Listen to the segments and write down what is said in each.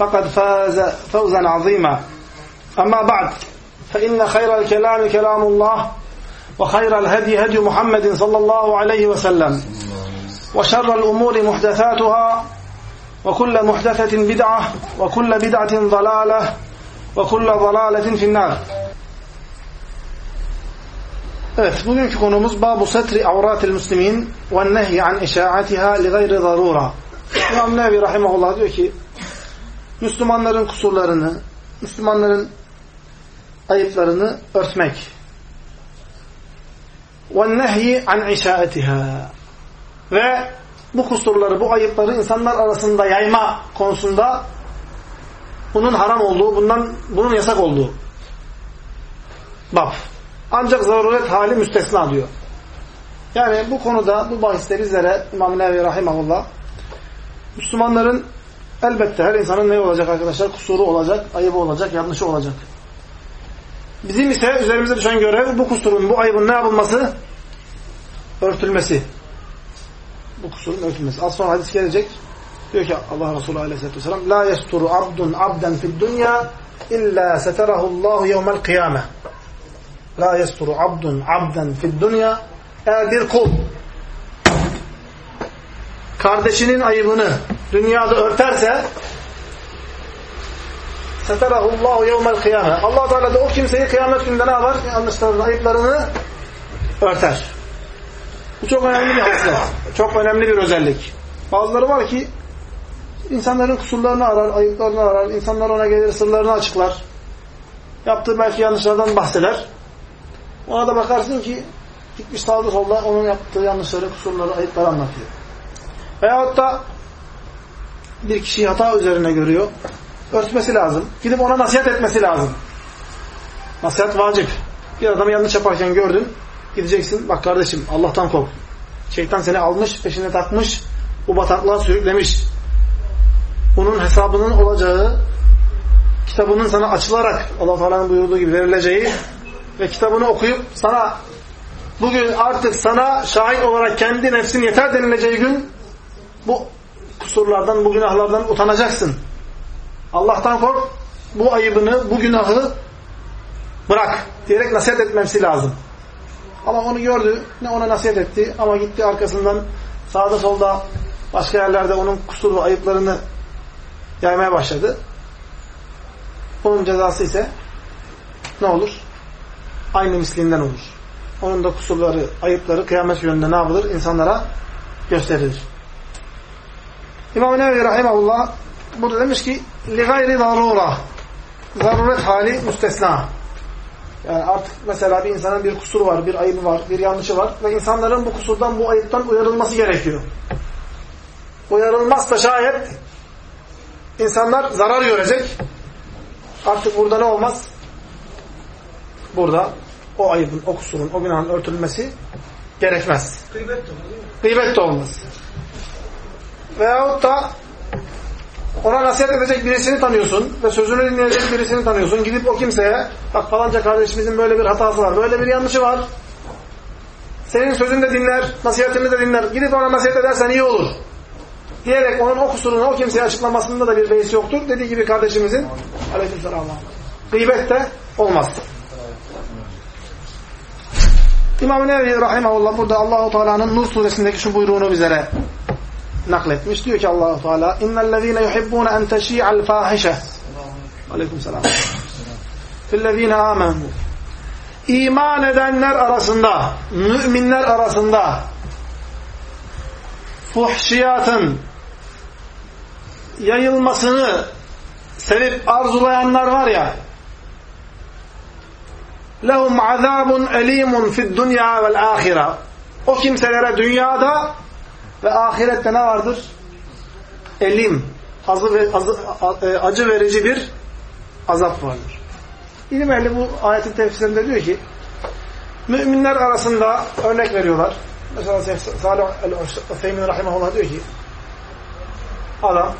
فقد فاز فوزا عظيما أما بعد فإن خير الكلام كلام الله وخير الهدي هدي محمد صلى الله عليه وسلم وشر الأمور محدثاتها وكل محدثة بدعة وكل بدعة ضلالة وكل ضلالة في النار Evet, bugünkü konumuz Babu Setri Avratil Müslimin ve Nehy an İşaatiha li gayri zarura. İmam Nevi Rahimahullah diyor ki Müslümanların kusurlarını, Müslümanların ayıplarını örtmek. Nehy an işaetiha. Ve bu kusurları, bu ayıpları insanlar arasında yayma konusunda bunun haram olduğu, bundan bunun yasak olduğu. Bab. Ancak zaruret hali müstesna diyor. Yani bu konuda, bu bahiste bizlere İmam Nevi Rahimahullah Müslümanların elbette her insanın ne olacak arkadaşlar? Kusuru olacak, ayıbı olacak, yanlışı olacak. Bizim ise üzerimize düşen görev bu kusurun, bu ayıbın ne yapılması? Örtülmesi. Bu kusurun örtülmesi. Az sonra hadis gelecek. Diyor ki Allah Resulü Aleyhisselatü Vesselam La yesturu abdun abden fid dünya illa seterahullahu yevmel kıyame. La yesturu abdun abden fid dünya eğer bir kul kardeşinin ayıbını dünyada örterse seterahullahu yevmel kıyame. Allah Teala da o kimseyi kıyamet gününde ne yapar? Yanlışlarını, ayıplarını örter. Bu çok önemli bir haslet. Çok önemli bir özellik. Bazıları var ki insanların kusurlarını arar, ayıplarını arar. İnsanlar ona gelir, sırlarını açıklar. Yaptığı belki yanlışlardan bahseder. Ona da bakarsın ki gitmiş sağda solda onun yaptığı yanlışları, kusurları, ayıpları anlatıyor. Veyahut da bir kişiyi hata üzerine görüyor. Örtmesi lazım. Gidip ona nasihat etmesi lazım. Nasihat vacip. Bir adamı yanlış yaparken gördün. Gideceksin. Bak kardeşim Allah'tan kork. Şeytan seni almış, peşine takmış. Bu bataklığa sürüklemiş. Bunun hesabının olacağı kitabının sana açılarak Allah Teala'nın buyurduğu gibi verileceği ve kitabını okuyup sana bugün artık sana şahit olarak kendi nefsin yeter denileceği gün bu kusurlardan, bu günahlardan utanacaksın. Allah'tan kork, bu ayıbını, bu günahı bırak diyerek nasihat etmemesi lazım. Ama onu gördü, ne ona nasihat etti ama gitti arkasından sağda solda başka yerlerde onun kusur ve ayıplarını yaymaya başladı. Onun cezası ise ne olur? Aynı mislinden olur. Onun da kusurları, ayıpları kıyamet gününde ne yapılır? İnsanlara gösterilir. İmam-ı Nevevi Rahimahullah burada demiş ki لِغَيْرِ ضَرُورَ Zaruret hali müstesna. Yani artık mesela bir insanın bir kusuru var, bir ayıbı var, bir yanlışı var ve insanların bu kusurdan, bu ayıptan uyarılması gerekiyor. Uyarılmazsa şayet insanlar zarar görecek. Artık burada ne olmaz? Burada o ayıbın, o kusurun, o günahın örtülmesi gerekmez. Gıybet de olmaz. Gıybet de olmaz. Veyahut da ona nasihat edecek birisini tanıyorsun ve sözünü dinleyecek birisini tanıyorsun. Gidip o kimseye bak falanca kardeşimizin böyle bir hatası var, böyle bir yanlışı var. Senin sözünü de dinler, nasihatini de dinler. Gidip ona nasihat edersen iyi olur. Diyerek onun o kusurunu o kimseye açıklamasında da bir beis yoktur. Dediği gibi kardeşimizin aleykümselam gıybet de olmaz. İmam-ı Nevevi Rahimahullah burada Allahu Teala'nın Nur suresindeki şu buyruğunu bizlere nakletmiş. Diyor ki Allahu Teala: "İnnellezîne yuhibbûne en teşî'al fâhişe." Aleykümselam. fillezine amenu. İman edenler arasında, müminler arasında fuhşiyatın yayılmasını sevip arzulayanlar var ya lehum azabun elimun fid dunya vel ahire o kimselere dünyada ve ahirette ne vardır? Elim, acı, ve, e, acı verici bir azap vardır. İlim ehli bu ayetin tefsirinde diyor ki müminler arasında örnek veriyorlar. Mesela Salih el-Feymin Rahimahullah diyor ki adam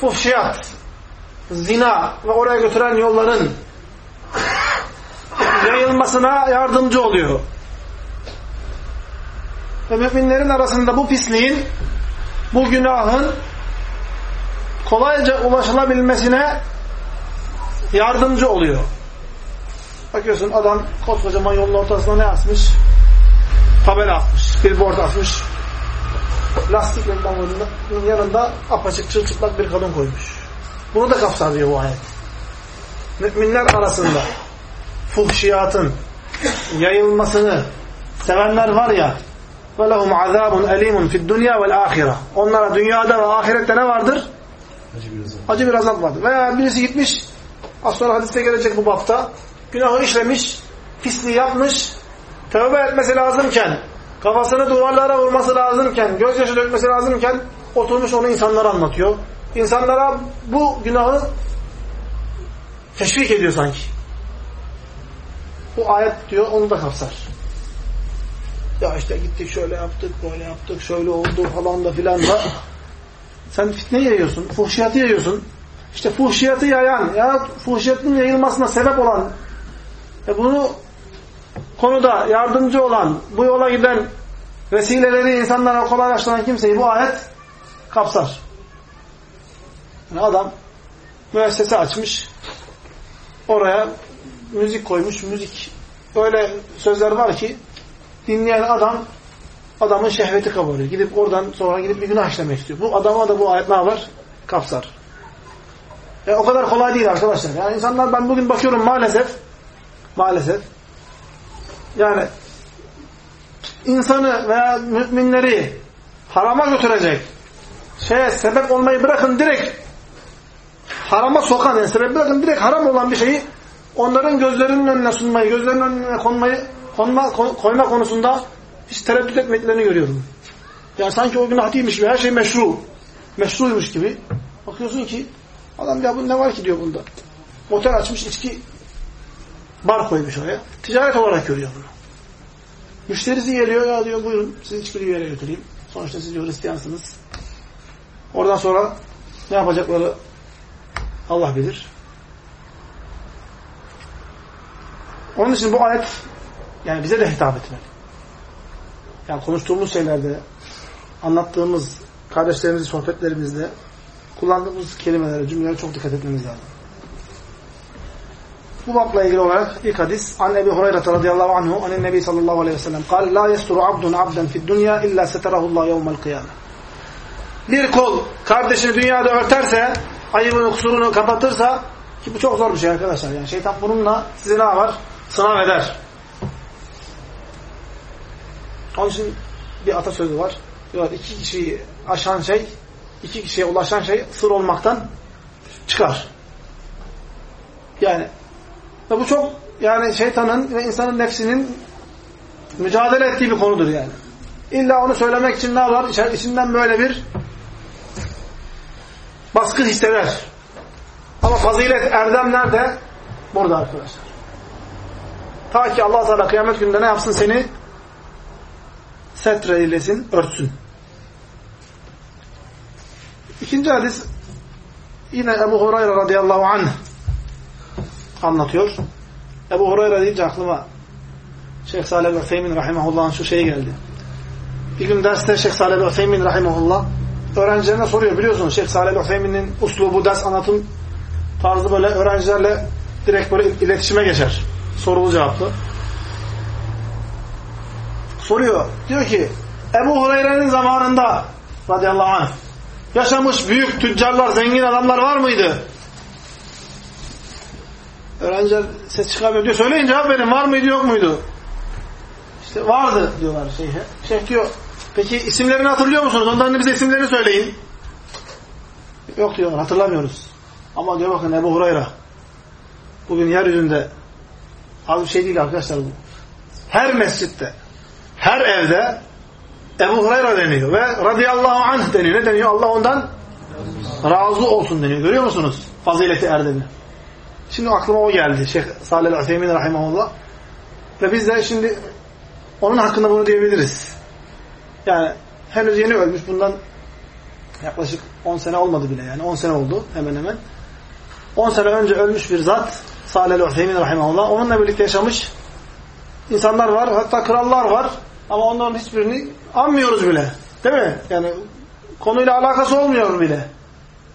fuhşiyat, zina ve oraya götüren yolların yayılmasına yardımcı oluyor. Ve müminlerin arasında bu pisliğin, bu günahın kolayca ulaşılabilmesine yardımcı oluyor. Bakıyorsun adam koskocaman yolun ortasına ne asmış? Tabela atmış, billboard atmış. Lastik reklamlarının yanında apaçık çırçıplak bir kadın koymuş. Bunu da kapsar diyor bu ayet. Müminler arasında fuhşiyatın yayılmasını sevenler var ya ve lehum azabun elimun fid dünya vel ahire. Onlara dünyada ve ahirette ne vardır? Acı bir azap. Vardır. Veya birisi gitmiş, az sonra hadiste gelecek bu bapta, günahı işlemiş, pisliği yapmış, tövbe etmesi lazımken, kafasını duvarlara vurması lazımken, gözyaşı dökmesi lazımken oturmuş onu insanlara anlatıyor. İnsanlara bu günahı teşvik ediyor sanki. Bu ayet diyor onu da kapsar. Ya işte gittik şöyle yaptık, böyle yaptık, şöyle oldu falan da filan da. Sen fitne yayıyorsun, fuhşiyatı yayıyorsun. İşte fuhşiyatı yayan, ya fuhşiyatın yayılmasına sebep olan ve bunu konuda yardımcı olan, bu yola giden vesileleri insanlara kolaylaştıran kimseyi bu ayet kapsar. Yani adam müessese açmış, oraya müzik koymuş, müzik öyle sözler var ki dinleyen adam adamın şehveti kabarıyor. Gidip oradan sonra gidip bir günah işlemek istiyor. Bu adama da bu ayet ne yapar? Kapsar. E, o kadar kolay değil arkadaşlar. Yani insanlar ben bugün bakıyorum maalesef maalesef yani insanı veya müminleri harama götürecek şeye sebep olmayı bırakın direkt harama sokan yani sebep bırakın direkt haram olan bir şeyi onların gözlerinin önüne sunmayı, gözlerinin önüne konmayı konma, koyma konusunda hiç tereddüt etmeklerini görüyorum. Yani sanki o günah değilmiş gibi, her şey meşru. Meşruymuş gibi. Bakıyorsun ki adam ya bu ne var ki diyor bunda. Motel açmış, içki bar koymuş oraya. Ticaret olarak görüyor bunu. Müşterisi geliyor ya diyor buyurun sizi içkili yere götüreyim. Sonuçta siz Hristiyansınız. Oradan sonra ne yapacakları Allah bilir. Onun için bu ayet yani bize de hitap etmeli. Yani konuştuğumuz şeylerde, anlattığımız kardeşlerimizin sohbetlerimizde kullandığımız kelimelere, cümlelere çok dikkat etmemiz lazım. Bu babla ilgili olarak ilk hadis an Ebi Hureyre radıyallahu anhu anin Nebi sallallahu aleyhi ve sellem kal la yesturu abdun abden fid dünya illa seterahullah yevmel kıyame bir kol kardeşini dünyada örterse ayıbını kusurunu kapatırsa ki bu çok zor bir şey arkadaşlar yani şeytan bununla sizi ne yapar? sınav eder. Onun için bir atasözü var. Diyor, iki kişiyi aşan şey, iki kişiye ulaşan şey sır olmaktan çıkar. Yani bu çok yani şeytanın ve insanın nefsinin mücadele ettiği bir konudur yani. İlla onu söylemek için ne var? İçinden böyle bir baskı hisseder. Ama fazilet, erdem nerede? Burada arkadaşlar. Ta ki allah Teala kıyamet gününde ne yapsın seni? Setre eylesin, örtsün. İkinci hadis yine Ebu Hurayra radıyallahu anh anlatıyor. Ebu Hurayra deyince aklıma Şeyh Salih ve Feymin rahimahullah'ın şu şeyi geldi. Bir gün derste Şeyh Salih ve Feymin rahimahullah öğrencilerine soruyor. Biliyorsunuz Şeyh Salih ve Feymin'in uslubu, ders anlatım tarzı böyle öğrencilerle direkt böyle iletişime geçer. Sorulu cevaplı. Soruyor. Diyor ki Ebu Hureyre'nin zamanında radıyallahu anh yaşamış büyük tüccarlar, zengin adamlar var mıydı? Öğrenciler ses çıkarmıyor diyor. Söyleyin cevap verin. Var mıydı yok muydu? İşte vardı diyorlar şeyhe. Şeyh diyor peki isimlerini hatırlıyor musunuz? Da bize isimlerini söyleyin. Yok diyorlar hatırlamıyoruz. Ama diyor bakın Ebu Hurayra bugün yeryüzünde az bir şey değil arkadaşlar bu. Her mescitte, her evde Ebu Hurayra deniyor ve radıyallahu anh deniyor. Ne deniyor? Allah ondan razı olsun deniyor. Görüyor musunuz? Fazileti erdemi. Şimdi aklıma o geldi. Şeyh Salih Al-Hüseyin Rahimahullah. Ve biz de şimdi onun hakkında bunu diyebiliriz. Yani henüz yeni ölmüş. Bundan yaklaşık 10 sene olmadı bile yani. 10 sene oldu hemen hemen. 10 sene önce ölmüş bir zat Salih Al-Hüseyin Rahimahullah. Onunla birlikte yaşamış insanlar var. Hatta krallar var. Ama onların hiçbirini anmıyoruz bile. Değil mi? Yani konuyla alakası olmuyor bile.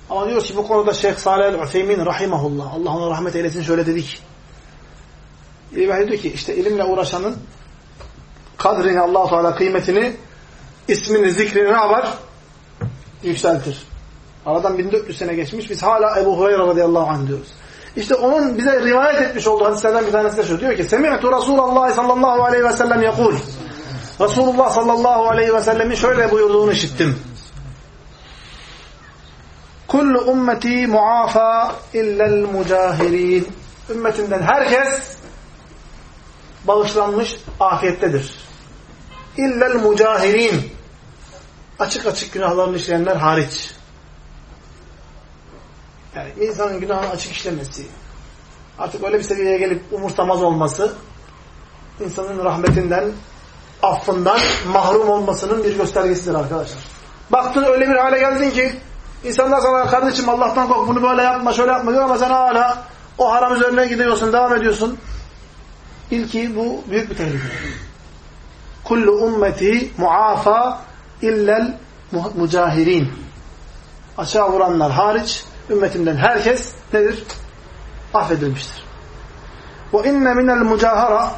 Ama diyor ki bu konuda Şeyh Salih el-Üfeymin rahimahullah Allah ona rahmet eylesin şöyle dedik. İlmi diyor ki işte ilimle uğraşanın kadrini Allah Teala kıymetini ismini zikrini ne yapar? Yükseltir. Aradan 1400 sene geçmiş biz hala Ebu Hureyre radıyallahu anh diyoruz. İşte onun bize rivayet etmiş olduğu hadislerden bir tanesi de şu. Diyor ki Semi'tu Resulallah sallallahu aleyhi ve sellem yakul. Resulullah sallallahu aleyhi ve sellemin şöyle buyurduğunu işittim. Kullu ummeti muafa illel mucahirin. Ümmetinden herkes bağışlanmış afiyettedir. İllel mucahirin. Açık açık günahlarını işleyenler hariç. Yani insanın günahını açık işlemesi, artık öyle bir seviyeye gelip umursamaz olması, insanın rahmetinden, affından mahrum olmasının bir göstergesidir arkadaşlar. Baktın öyle bir hale geldin ki, insanlar sana kardeşim Allah'tan kork, bunu böyle yapma, şöyle yapma diyor ama sen hala o haram üzerine gidiyorsun, devam ediyorsun. İlki bu büyük bir tehlike. Kullu ummeti muafa illel mucahirin. Açığa vuranlar hariç ümmetimden herkes nedir? Affedilmiştir. Ve inne minel mucahara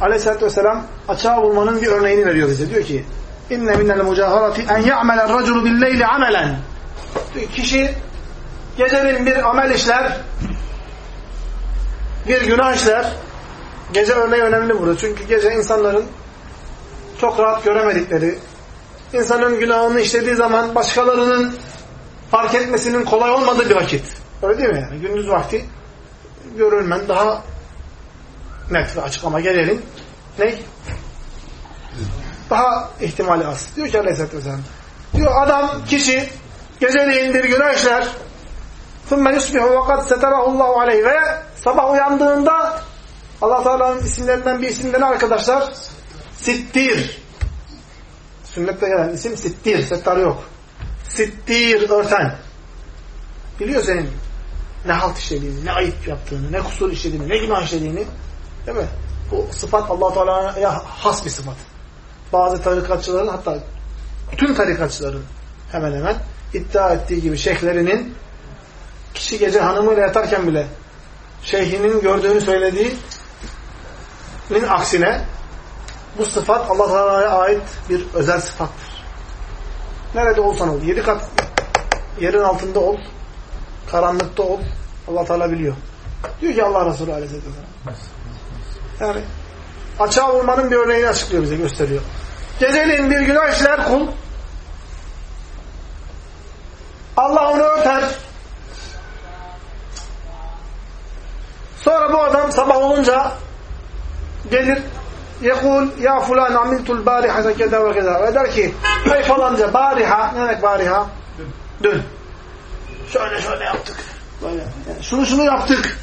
aleyhissalatü vesselam açığa vurmanın bir örneğini veriyor bize. Diyor ki inne minel mucaharati en ya'melel raculu billeyli amelen kişi gecenin bir amel işler bir günah işler gece örneği önemli burada. Çünkü gece insanların çok rahat göremedikleri insanın günahını işlediği zaman başkalarının fark etmesinin kolay olmadığı bir vakit. Öyle değil mi yani? Gündüz vakti görülmen daha net ve açık ama gelelim ne? Daha ihtimali az. Diyor ki Aleyhisselatü Vesselam. Diyor adam, kişi geceleyin bir günah işler ثُمَّ يُصْبِحُ وَقَدْ سَتَرَهُ اللّٰهُ عَلَيْهِ Ve sabah uyandığında Allah Teala'nın isimlerinden bir isimden arkadaşlar Sittir. Sünnette gelen isim Sittir. Settar yok. Sittir örten. Biliyor senin ne halt işlediğini, ne ayıp yaptığını, ne kusur işlediğini, ne günah işlediğini. Değil mi? Bu sıfat allah Teala'ya has bir sıfat. Bazı tarikatçıların hatta bütün tarikatçıların hemen hemen iddia ettiği gibi şeyhlerinin kişi gece hanımıyla yatarken bile şeyhinin gördüğünü söylediğinin aksine bu sıfat allah Teala'ya ait bir özel sıfattır. Nerede olsan ol. Yedi kat yerin altında ol. Karanlıkta ol. allah Teala biliyor. Diyor ki Allah Resulü Aleyhisselatü Vesselam. Yani açığa vurmanın bir örneğini açıklıyor bize gösteriyor. Geceliğin bir günah işler kul. Allah onu örter. Sonra bu adam sabah olunca gelir yekul ya fulan amiltul barihata keda ve keda ve der ki ey falanca bariha ne demek bariha? Dün. Şöyle şöyle yaptık. Böyle. Yani şunu şunu yaptık.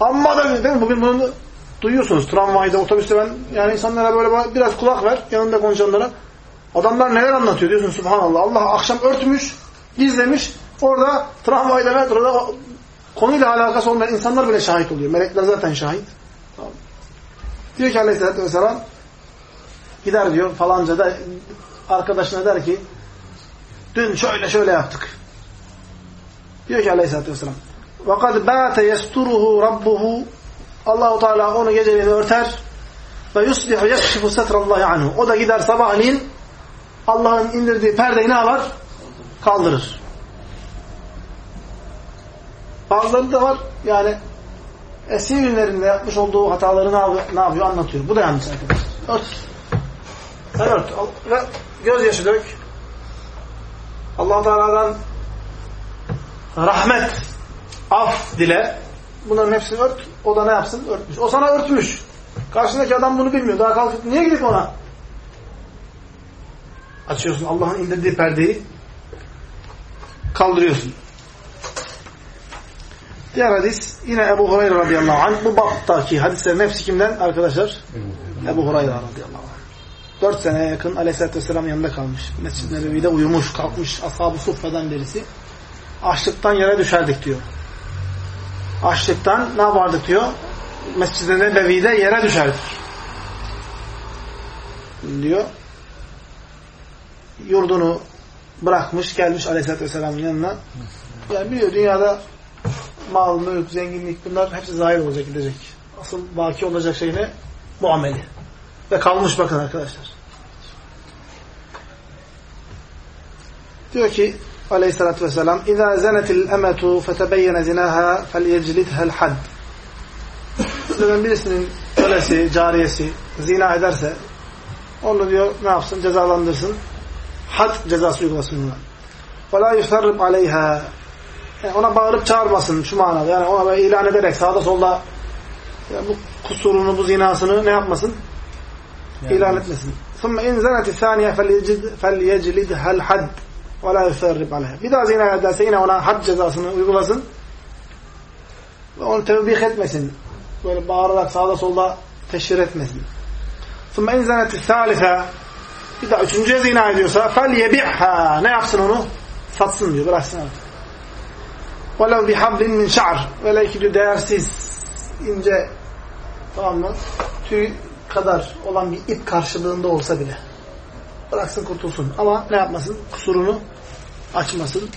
Amma da değil mi? Bugün bunu duyuyorsunuz. Tramvayda, otobüste ben yani insanlara böyle biraz kulak ver yanında konuşanlara. Adamlar neler anlatıyor diyorsun subhanallah. Allah akşam örtmüş, gizlemiş. Orada tramvayda, metroda konuyla alakası olmayan insanlar bile şahit oluyor. Melekler zaten şahit. Tamam. Diyor ki aleyhissalatü vesselam gider diyor falanca da arkadaşına der ki dün şöyle şöyle yaptık. Diyor ki aleyhissalatü vesselam وَقَدْ بَاتَ يَسْتُرُهُ رَبُّهُ Allahu Teala onu geceliğini örter ve yuslihu yekşifu setrallahi anhu. O da gider sabahleyin Allah'ın indirdiği perdeyi ne yapar? Kaldırır. Bazıları da var yani eski günlerinde yapmış olduğu hataları ne yapıyor, ne yapıyor anlatıyor. Bu da yanlış arkadaşlar. Ört. Sen ört. Ve gözyaşı dök. allah Teala'dan rahmet, af dile. Bunların hepsini ört. O da ne yapsın? Örtmüş. O sana örtmüş. Karşındaki adam bunu bilmiyor. Daha kalkıp niye gidip ona açıyorsun Allah'ın indirdiği perdeyi kaldırıyorsun. Diğer hadis yine Ebu Hureyre radıyallahu anh. Bu baptaki hadislerin hepsi kimden arkadaşlar? Ebu Hureyre radıyallahu anh. Dört seneye yakın aleyhissalatü vesselam yanında kalmış. Mescid-i Nebevi'de uyumuş, kalkmış. Ashab-ı Suffa'dan birisi. Açlıktan yere düşerdik diyor. Açlıktan ne yapardık diyor? Mescid-i Nebevi'de yere düşerdik. Diyor. Yurdunu bırakmış, gelmiş aleyhissalatü vesselamın yanına. Yani biliyor dünyada mal, mülk, zenginlik bunlar hepsi zahir olacak, gidecek. Asıl baki olacak şey ne? Bu ameli. Ve kalmış bakın arkadaşlar. Diyor ki aleyhissalatü vesselam اِذَا زَنَتِ الْاَمَةُ فَتَبَيَّنَ زِنَاهَا فَلْيَجْلِدْهَا الْحَدِّ Sizden birisinin kölesi, cariyesi zina ederse onu diyor ne yapsın? Cezalandırsın. Had cezası uygulasın ona. وَلَا يُسَرِّبْ عَلَيْهَا yani ona bağırıp çağırmasın şu manada. Yani ona böyle ilan ederek sağda solda yani bu kusurunu, bu zinasını ne yapmasın? Yani. İlan etmesin. ثُمَّ اِنْ زَنَتِ الثَّانِيَ فَلْيَجْلِدْهَا الْحَدِّ وَلَا يُسَرِّبْ عَلَيْهَا Bir daha zina ederse yine ona had cezasını uygulasın. Ve onu tevbih etmesin. Böyle bağırarak sağda solda teşhir etmesin. ثُمَّ اِنْ زَنَتِ الثَّالِثَ Bir daha üçüncüye zina ediyorsa فَلْيَبِعْهَا Ne yapsın onu? Satsın diyor. Bıraksın artık. وَلَوْ بِحَبْلٍ مِنْ شَعْرٍ Velev ki diyor değersiz, ince, tamam mı? Tüy kadar olan bir ip karşılığında olsa bile. Bıraksın kurtulsun. Ama ne yapmasın? Kusurunu açmasın,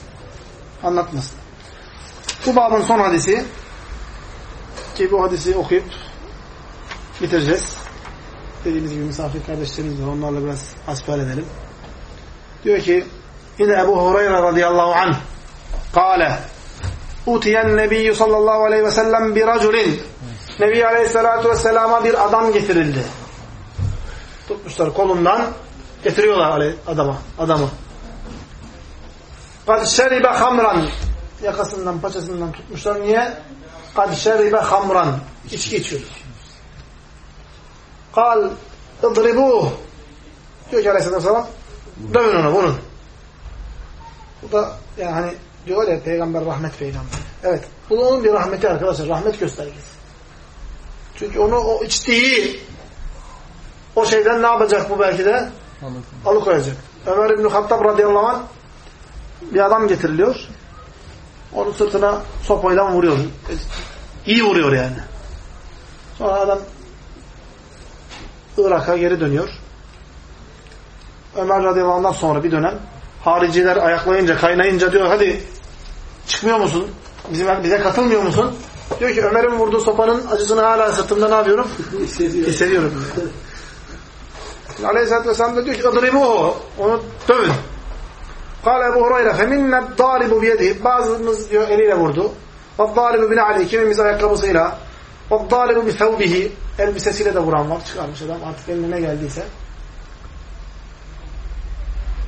anlatmasın. Bu babın son hadisi ki bu hadisi okuyup bitireceğiz. Dediğimiz gibi misafir kardeşlerimiz var. Onlarla biraz hasbihal edelim. Diyor ki yine Ebu Hureyre radıyallahu anh kâle utiyen nebiyyü sallallahu aleyhi ve sellem bir raculin Nebi aleyhissalatu vesselama bir adam getirildi. Tutmuşlar kolundan getiriyorlar adama, adamı. Kad şeribe hamran yakasından, paçasından tutmuşlar. Niye? Kad şeribe hamran içki içiyor. Kal idribuh diyor ki aleyhissalatü vesselam dövün onu, vurun. Bu da yani hani Diyor ya peygamber rahmet peygamber. Evet. Bu onun bir rahmeti arkadaşlar. Rahmet göstergesi. Çünkü onu o içtiği o şeyden ne yapacak bu belki de? Alıkoyacak. Ömer İbni Hattab radıyallahu anh bir adam getiriliyor. Onun sırtına sopayla vuruyor. İyi vuruyor yani. Sonra adam Irak'a geri dönüyor. Ömer radıyallahu anh'dan sonra bir dönem hariciler ayaklayınca, kaynayınca diyor hadi Çıkmıyor musun? Bizim, bize katılmıyor musun? Diyor ki Ömer'in vurduğu sopanın acısını hala sırtımda ne yapıyorum? Hissediyorum. Hissediyorum. Aleyhisselatü Vesselam da diyor ki o. Onu dövün. Kale Ebu Hureyre فَمِنَّ الدَّارِبُ بِيَدِهِ Bazımız diyor eliyle vurdu. وَالدَّارِبُ بِنَعْلِهِ Kimimiz ayakkabısıyla. وَالدَّارِبُ بِثَوْبِهِ Elbisesiyle de vuran var. Çıkarmış adam artık eline ne geldiyse.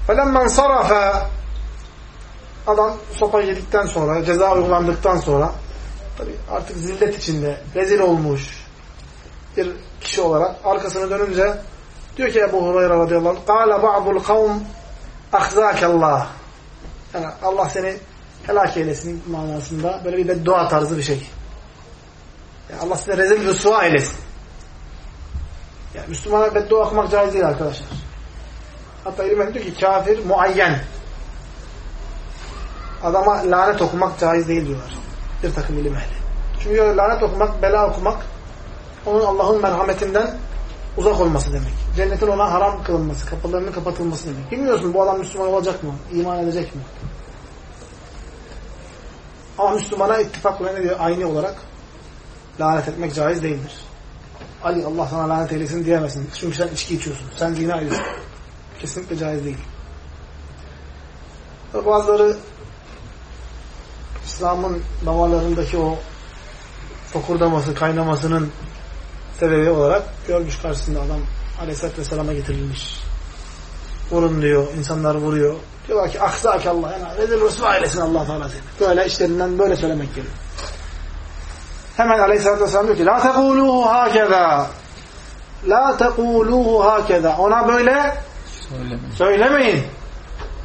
فَلَمَّنْ صَرَفَ Adam sopa yedikten sonra, ceza uygulandıktan sonra tabii artık zillet içinde rezil olmuş bir kişi olarak arkasını dönünce diyor ki Ebu Hureyre radıyallahu anh قَالَ بَعْضُ الْقَوْمِ ahzakallah yani Allah seni helak eylesin manasında böyle bir beddua tarzı bir şey. Yani Allah size rezil rüsva eylesin. Yani Müslümana beddua okumak caiz değil arkadaşlar. Hatta ilim diyor ki kafir muayyen. Adama lanet okumak caiz değil diyorlar. Bir takım ilim ehli. Çünkü lanet okumak, bela okumak onun Allah'ın merhametinden uzak olması demek. Cennetin ona haram kılınması, kapılarının kapatılması demek. Bilmiyorsun bu adam Müslüman olacak mı? İman edecek mi? Ama Müslümana ittifakla ne diyor? Aynı olarak lanet etmek caiz değildir. Ali Allah sana lanet eylesin diyemezsin. Çünkü sen içki içiyorsun. Sen zina ediyorsun. Kesinlikle caiz değil. Bazıları İslam'ın damarlarındaki o fokurdaması, kaynamasının sebebi olarak görmüş karşısında adam aleyhissalatü vesselama getirilmiş. Vurun diyor, insanları vuruyor. Diyorlar ki ahzak Allah, yani rezil rüsva eylesin allah Teala seni. Böyle işlerinden böyle söylemek geliyor. Hemen aleyhissalatü vesselam diyor ki la tekuluhu hakeza la tekuluhu hakeza ona böyle söylemeyin. söylemeyin.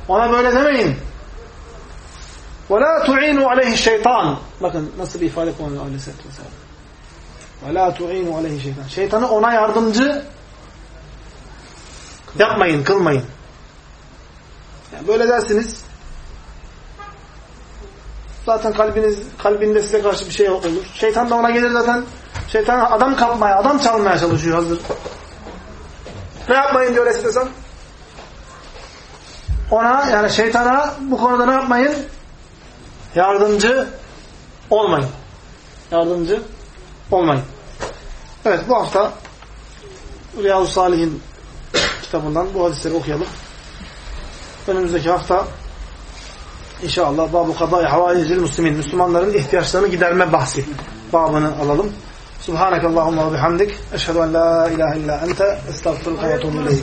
Ona böyle demeyin. Ve la tu'inu aleyhi şeytan. Bakın nasıl bir ifade kullanıyor aleyhissalatü vesselam. Ve la tu'inu aleyhi şeytan. Şeytanı ona yardımcı yapmayın, kılmayın. Yani böyle dersiniz zaten kalbiniz kalbinde size karşı bir şey olur. Şeytan da ona gelir zaten. Şeytan adam kapmaya, adam çalmaya çalışıyor hazır. Ne yapmayın diyor istesem? Ona yani şeytana bu konuda ne yapmayın? Yardımcı olmayın. Yardımcı olmayın. Evet bu hafta Riyadu Salih'in kitabından bu hadisleri okuyalım. Önümüzdeki hafta inşallah Babu Kadai Havaicil Müslümin Müslümanların ihtiyaçlarını giderme bahsi babını alalım. Subhanakallahumma ve bihamdik. Eşhedü en la ilahe illa ente estağfurullah ve etûbü.